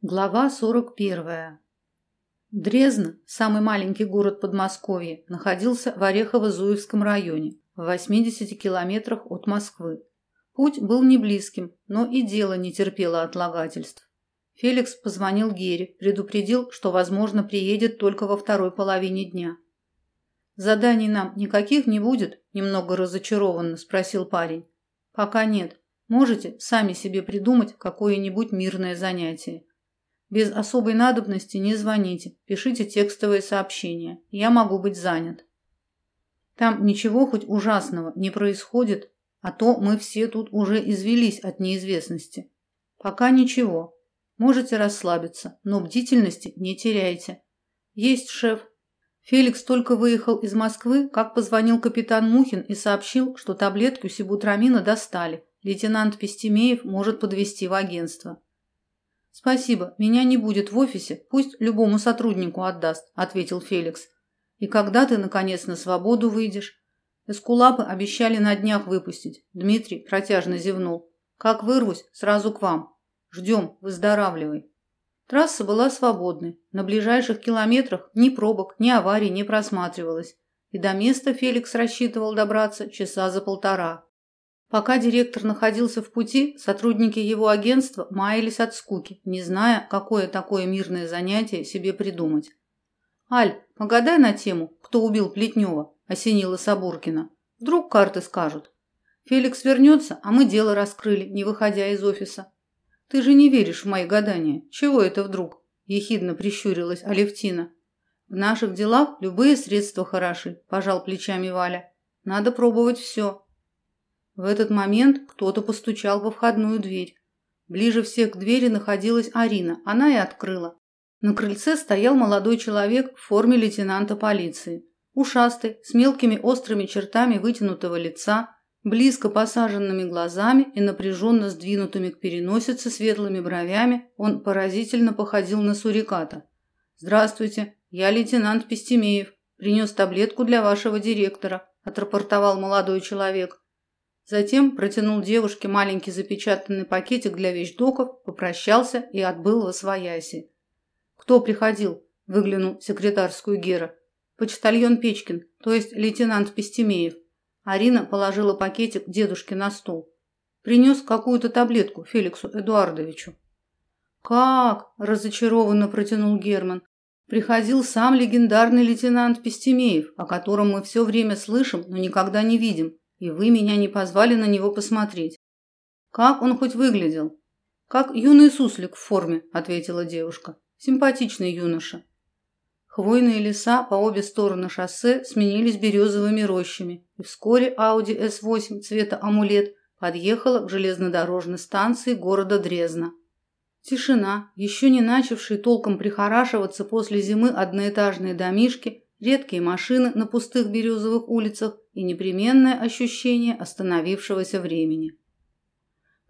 Глава 41. Дрезн, самый маленький город Подмосковья, находился в Орехово-Зуевском районе, в 80 километрах от Москвы. Путь был не близким, но и дело не терпело отлагательств. Феликс позвонил Гере, предупредил, что, возможно, приедет только во второй половине дня. «Заданий нам никаких не будет?» – немного разочарованно спросил парень. «Пока нет. Можете сами себе придумать какое-нибудь мирное занятие. Без особой надобности не звоните, пишите текстовые сообщения. Я могу быть занят. Там ничего хоть ужасного не происходит, а то мы все тут уже извелись от неизвестности. Пока ничего. Можете расслабиться, но бдительности не теряйте. Есть шеф. Феликс только выехал из Москвы, как позвонил капитан Мухин и сообщил, что таблетку сибутрамина достали. Лейтенант Пестемеев может подвести в агентство. Спасибо, меня не будет в офисе, пусть любому сотруднику отдаст, ответил Феликс. И когда ты наконец на свободу выйдешь? Эскулапы обещали на днях выпустить. Дмитрий протяжно зевнул. Как вырвусь, сразу к вам. Ждем, выздоравливай. Трасса была свободной. На ближайших километрах ни пробок, ни аварий не просматривалось. И до места Феликс рассчитывал добраться часа за полтора. Пока директор находился в пути, сотрудники его агентства маялись от скуки, не зная, какое такое мирное занятие себе придумать. «Аль, погадай на тему, кто убил Плетнева», – осенила Сабуркина. «Вдруг карты скажут. Феликс вернется, а мы дело раскрыли, не выходя из офиса». «Ты же не веришь в мои гадания. Чего это вдруг?» – ехидно прищурилась Алевтина. «В наших делах любые средства хороши», – пожал плечами Валя. «Надо пробовать все». В этот момент кто-то постучал во входную дверь. Ближе всех к двери находилась Арина. Она и открыла. На крыльце стоял молодой человек в форме лейтенанта полиции. Ушастый, с мелкими острыми чертами вытянутого лица, близко посаженными глазами и напряженно сдвинутыми к переносице светлыми бровями, он поразительно походил на суриката. «Здравствуйте, я лейтенант Пестемеев. Принес таблетку для вашего директора», – отрапортовал молодой человек. Затем протянул девушке маленький запечатанный пакетик для вещдоков, попрощался и отбыл во свояси. «Кто приходил?» – выглянул секретарскую Гера. «Почтальон Печкин, то есть лейтенант Пестемеев». Арина положила пакетик дедушке на стол. Принес какую-то таблетку Феликсу Эдуардовичу. «Как?» – разочарованно протянул Герман. «Приходил сам легендарный лейтенант Пестемеев, о котором мы все время слышим, но никогда не видим. И вы меня не позвали на него посмотреть. Как он хоть выглядел? Как юный суслик в форме, ответила девушка. Симпатичный юноша. Хвойные леса по обе стороны шоссе сменились березовыми рощами, и вскоре Audi S8 цвета амулет подъехала к железнодорожной станции города Дрезна. Тишина, еще не начавшие толком прихорашиваться после зимы одноэтажные домишки, редкие машины на пустых березовых улицах и непременное ощущение остановившегося времени.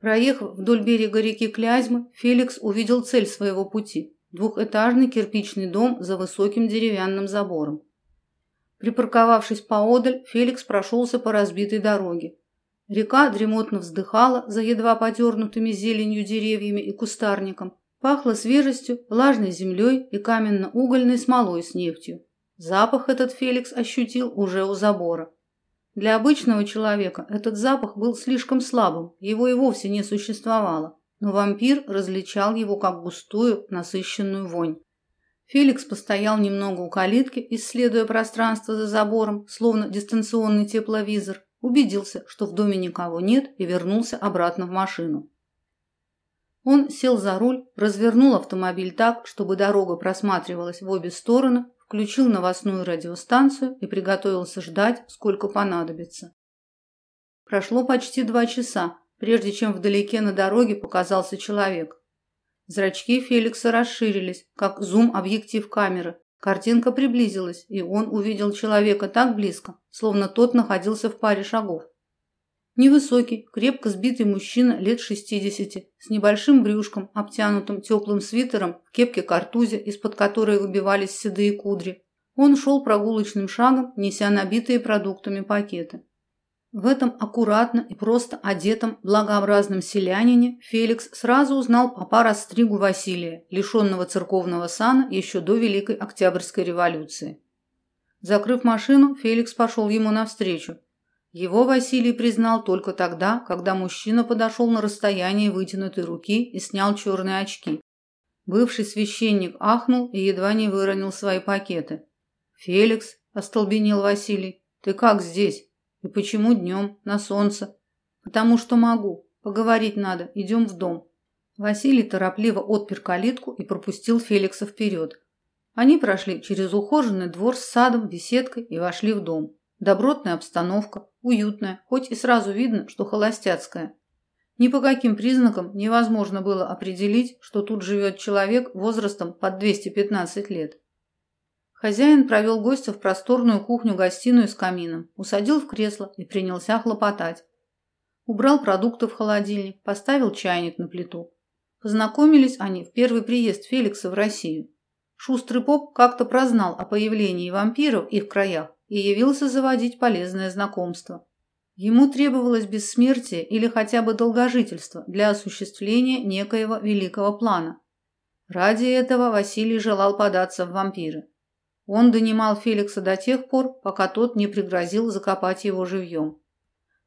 Проехав вдоль берега реки Клязьмы, Феликс увидел цель своего пути – двухэтажный кирпичный дом за высоким деревянным забором. Припарковавшись поодаль, Феликс прошелся по разбитой дороге. Река дремотно вздыхала за едва подернутыми зеленью деревьями и кустарником, пахло свежестью, влажной землей и каменно-угольной смолой с нефтью. Запах этот Феликс ощутил уже у забора. Для обычного человека этот запах был слишком слабым, его и вовсе не существовало, но вампир различал его как густую, насыщенную вонь. Феликс постоял немного у калитки, исследуя пространство за забором, словно дистанционный тепловизор, убедился, что в доме никого нет и вернулся обратно в машину. Он сел за руль, развернул автомобиль так, чтобы дорога просматривалась в обе стороны, включил новостную радиостанцию и приготовился ждать, сколько понадобится. Прошло почти два часа, прежде чем вдалеке на дороге показался человек. Зрачки Феликса расширились, как зум-объектив камеры. Картинка приблизилась, и он увидел человека так близко, словно тот находился в паре шагов. Невысокий, крепко сбитый мужчина лет шестидесяти, с небольшим брюшком, обтянутым теплым свитером, в кепке-картузе, из-под которой выбивались седые кудри. Он шел прогулочным шагом, неся набитые продуктами пакеты. В этом аккуратно и просто одетом благообразном селянине Феликс сразу узнал папа Растригу Василия, лишенного церковного сана еще до Великой Октябрьской революции. Закрыв машину, Феликс пошел ему навстречу. Его Василий признал только тогда, когда мужчина подошел на расстояние вытянутой руки и снял черные очки. Бывший священник ахнул и едва не выронил свои пакеты. «Феликс», – остолбенел Василий, – «ты как здесь?» И почему днем, на солнце? Потому что могу. Поговорить надо. Идем в дом. Василий торопливо отпер калитку и пропустил Феликса вперед. Они прошли через ухоженный двор с садом, беседкой и вошли в дом. Добротная обстановка, уютная, хоть и сразу видно, что холостяцкая. Ни по каким признакам невозможно было определить, что тут живет человек возрастом под 215 лет. Хозяин провел гостя в просторную кухню-гостиную с камином, усадил в кресло и принялся хлопотать. Убрал продукты в холодильник, поставил чайник на плиту. Познакомились они в первый приезд Феликса в Россию. Шустрый поп как-то прознал о появлении вампиров в их краях и явился заводить полезное знакомство. Ему требовалось бессмертие или хотя бы долгожительство для осуществления некоего великого плана. Ради этого Василий желал податься в вампиры. Он донимал Феликса до тех пор, пока тот не пригрозил закопать его живьем.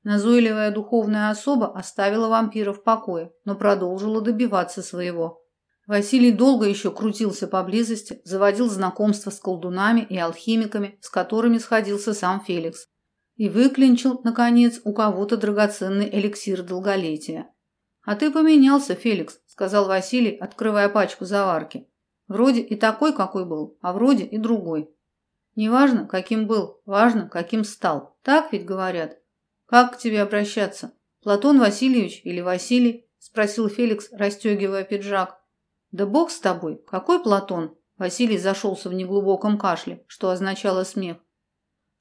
Назойливая духовная особа оставила вампира в покое, но продолжила добиваться своего. Василий долго еще крутился поблизости, заводил знакомства с колдунами и алхимиками, с которыми сходился сам Феликс, и выклинчил, наконец, у кого-то драгоценный эликсир долголетия. «А ты поменялся, Феликс», — сказал Василий, открывая пачку заварки. Вроде и такой, какой был, а вроде и другой. Неважно, каким был, важно, каким стал. Так ведь говорят. Как к тебе обращаться? Платон Васильевич или Василий? Спросил Феликс, расстегивая пиджак. Да бог с тобой. Какой Платон? Василий зашелся в неглубоком кашле, что означало смех.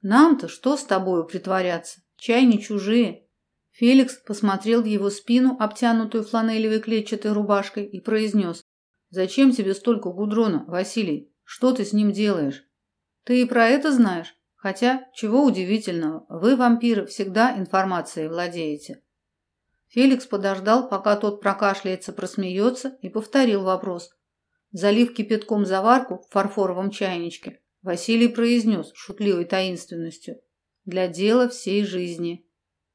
Нам-то что с тобою притворяться? Чай не чужие. Феликс посмотрел в его спину, обтянутую фланелевой клетчатой рубашкой, и произнес. Зачем тебе столько гудрона, Василий? Что ты с ним делаешь? Ты и про это знаешь? Хотя, чего удивительного, вы, вампиры, всегда информацией владеете. Феликс подождал, пока тот прокашляется, просмеется, и повторил вопрос. Залив кипятком заварку в фарфоровом чайничке, Василий произнес шутливой таинственностью. «Для дела всей жизни».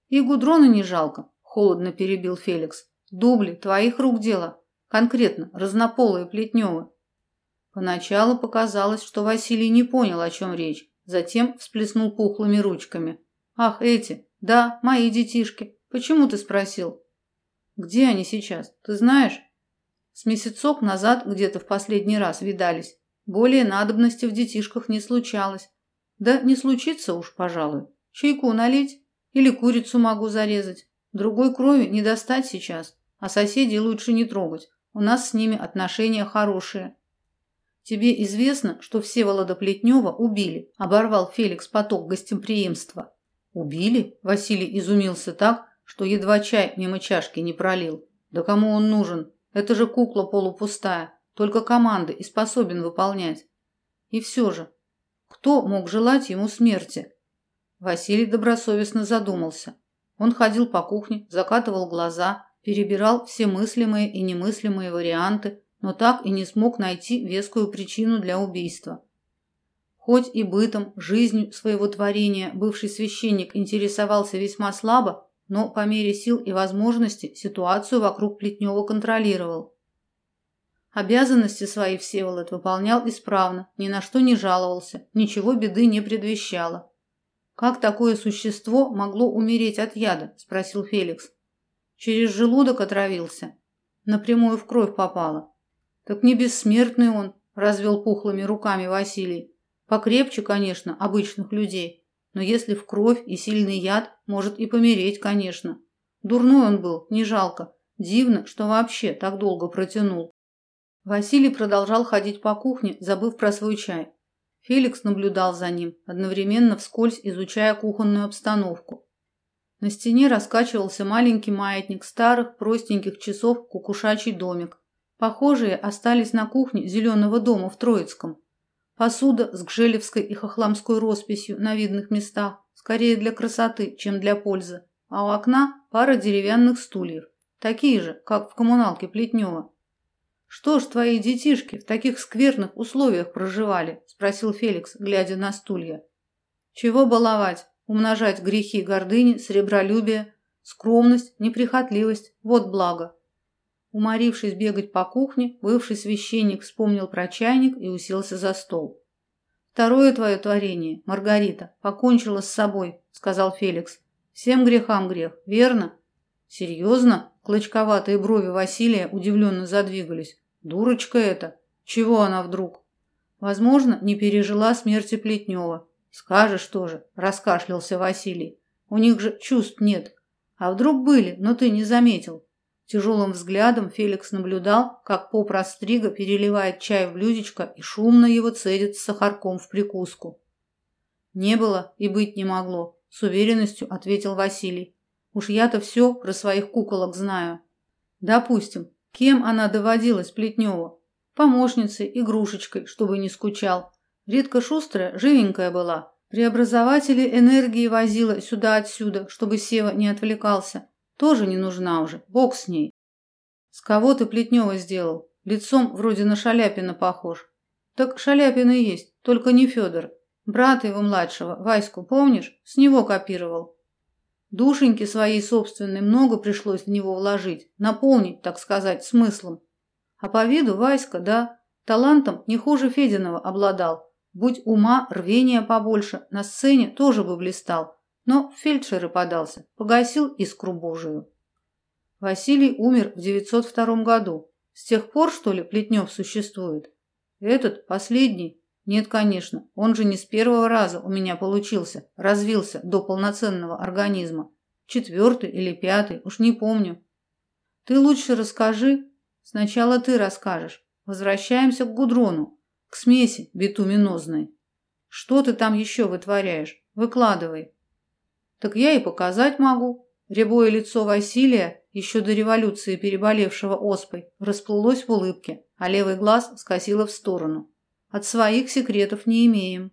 «И гудрона не жалко», — холодно перебил Феликс. «Дубли, твоих рук дело. Конкретно, разнополые Плетневы. Поначалу показалось, что Василий не понял, о чем речь, затем всплеснул пухлыми ручками. «Ах, эти! Да, мои детишки. Почему ты спросил?» «Где они сейчас? Ты знаешь?» С месяцок назад где-то в последний раз видались. Более надобности в детишках не случалось. Да не случится уж, пожалуй. Чайку налить? Или курицу могу зарезать? Другой крови не достать сейчас, а соседей лучше не трогать. У нас с ними отношения хорошие. Тебе известно, что Всеволода Плетнева убили, оборвал Феликс поток гостеприимства. Убили? Василий изумился так, что едва чай мимо чашки не пролил. Да кому он нужен? Это же кукла полупустая, только команды и способен выполнять. И все же, кто мог желать ему смерти? Василий добросовестно задумался. Он ходил по кухне, закатывал глаза, перебирал все мыслимые и немыслимые варианты, но так и не смог найти вескую причину для убийства. Хоть и бытом, жизнью своего творения бывший священник интересовался весьма слабо, но по мере сил и возможностей ситуацию вокруг Плетнева контролировал. Обязанности свои Всеволод выполнял исправно, ни на что не жаловался, ничего беды не предвещало. «Как такое существо могло умереть от яда?» – спросил Феликс. Через желудок отравился. Напрямую в кровь попало. Так не бессмертный он, развел пухлыми руками Василий. Покрепче, конечно, обычных людей, но если в кровь и сильный яд, может и помереть, конечно. Дурной он был, не жалко. Дивно, что вообще так долго протянул. Василий продолжал ходить по кухне, забыв про свой чай. Феликс наблюдал за ним, одновременно вскользь изучая кухонную обстановку. На стене раскачивался маленький маятник старых простеньких часов кукушачий домик. Похожие остались на кухне зеленого дома в Троицком. Посуда с гжелевской и хохламской росписью на видных местах, скорее для красоты, чем для пользы, а у окна пара деревянных стульев, такие же, как в коммуналке Плетнева. «Что ж твои детишки в таких скверных условиях проживали?» – спросил Феликс, глядя на стулья. «Чего баловать? Умножать грехи гордыни, сребролюбие, скромность, неприхотливость – вот благо». Уморившись бегать по кухне, бывший священник вспомнил про чайник и уселся за стол. «Второе твое творение, Маргарита, покончила с собой», – сказал Феликс. «Всем грехам грех, верно?» «Серьезно?» – клочковатые брови Василия удивленно задвигались. «Дурочка это! Чего она вдруг?» «Возможно, не пережила смерти Плетнева». «Скажешь тоже», – раскашлялся Василий. «У них же чувств нет. А вдруг были, но ты не заметил?» Тяжелым взглядом Феликс наблюдал, как поп Растрига переливает чай в блюдечко и шумно его цедит с сахарком в прикуску. «Не было и быть не могло», – с уверенностью ответил Василий. «Уж я-то все про своих куколок знаю». «Допустим, кем она доводилась Плетнева? Помощницей, игрушечкой, чтобы не скучал. Редко шустрая, живенькая была. Преобразователи энергии возила сюда-отсюда, чтобы Сева не отвлекался. Тоже не нужна уже, бог с ней. С кого ты Плетнева сделал? Лицом вроде на Шаляпина похож. Так Шаляпин и есть, только не Федор. Брата его младшего, Ваську, помнишь? С него копировал. Душеньки своей собственной много пришлось в него вложить, наполнить, так сказать, смыслом. А по виду Васька, да, талантом не хуже Фединого обладал. Будь ума, рвения побольше, на сцене тоже бы блистал но в фельдшеры подался, погасил искру Божию. Василий умер в 902 году. С тех пор, что ли, Плетнев существует? Этот, последний? Нет, конечно, он же не с первого раза у меня получился, развился до полноценного организма. Четвертый или пятый, уж не помню. Ты лучше расскажи. Сначала ты расскажешь. Возвращаемся к Гудрону, к смеси битуминозной. Что ты там еще вытворяешь? Выкладывай. Так я и показать могу. Рябое лицо Василия, еще до революции переболевшего оспой, расплылось в улыбке, а левый глаз скосило в сторону. От своих секретов не имеем.